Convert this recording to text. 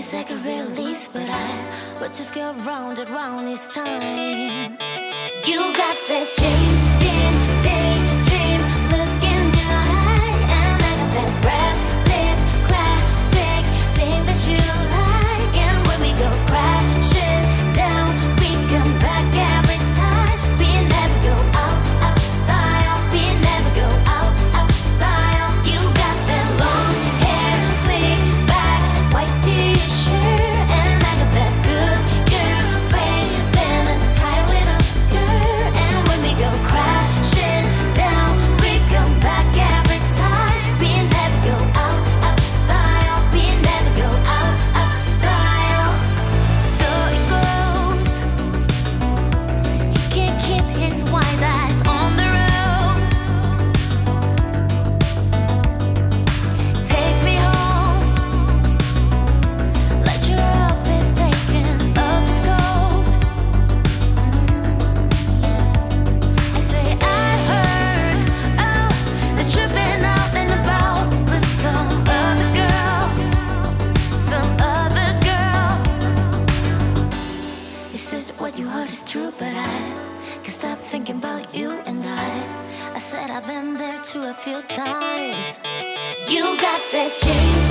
I second release, but I but just go round and round each time. You got the changed in but I can't stop thinking about you and I. I said I've been there too a few times. You got that change.